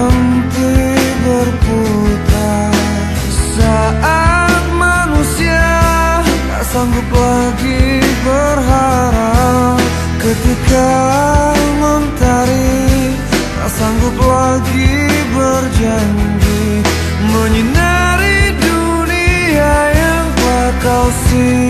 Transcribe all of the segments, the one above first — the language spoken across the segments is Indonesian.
Hampir berputar. Saat manusia Tak sanggup lagi berharap Ketika mentari Tak sanggup lagi berjanji Menyinari dunia yang bakal si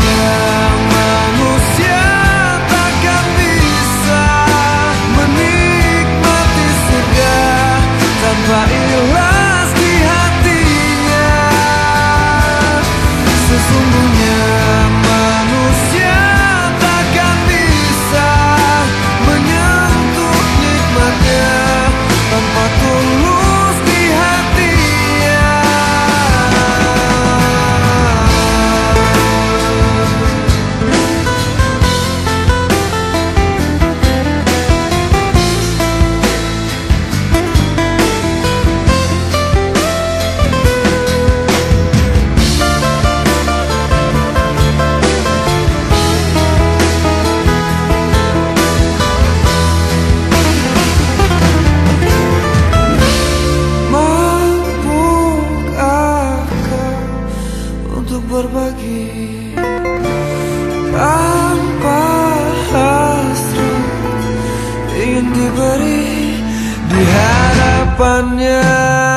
diberi di hadapannya?